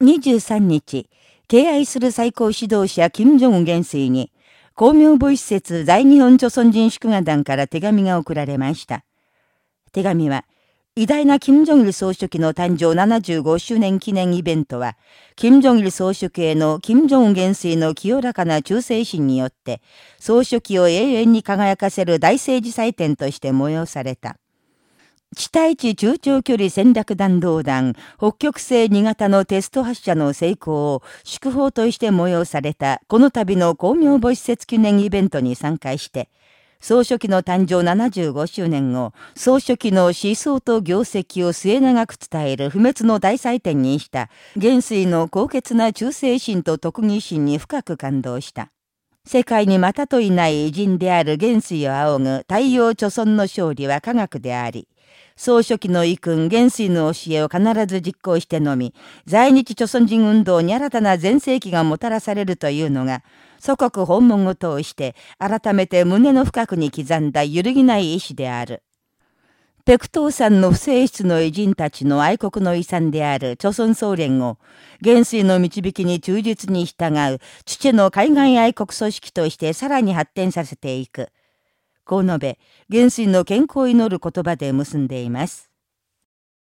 23日、敬愛する最高指導者金正恩元帥に、公明母施設在日本朝鮮人祝賀団から手紙が送られました。手紙は、偉大な金正日総書記の誕生75周年記念イベントは、金正日総書記への金正恩元帥の清らかな忠誠心によって、総書記を永遠に輝かせる大政治祭典として催された。地対地中長距離戦略弾道弾北極星2型のテスト発射の成功を祝砲として催されたこの度の工業母施設記念イベントに参加して、総書記の誕生75周年を総書記の思想と業績を末永く伝える不滅の大祭典にした元帥の高潔な忠誠心と特技心に深く感動した。世界にまたといない偉人である元帥を仰ぐ太陽貯村の勝利は科学であり、総書記の遺訓元帥の教えを必ず実行してのみ、在日貯村人運動に新たな全盛期がもたらされるというのが、祖国訪問を通して改めて胸の深くに刻んだ揺るぎない意志である。ペクトーさんの不正室の偉人たちの愛国の遺産である朝鮮総連を、元帥の導きに忠実に従う父の海外愛国組織としてさらに発展させていく。こう述べ、元帥の健康を祈る言葉で結んでいます。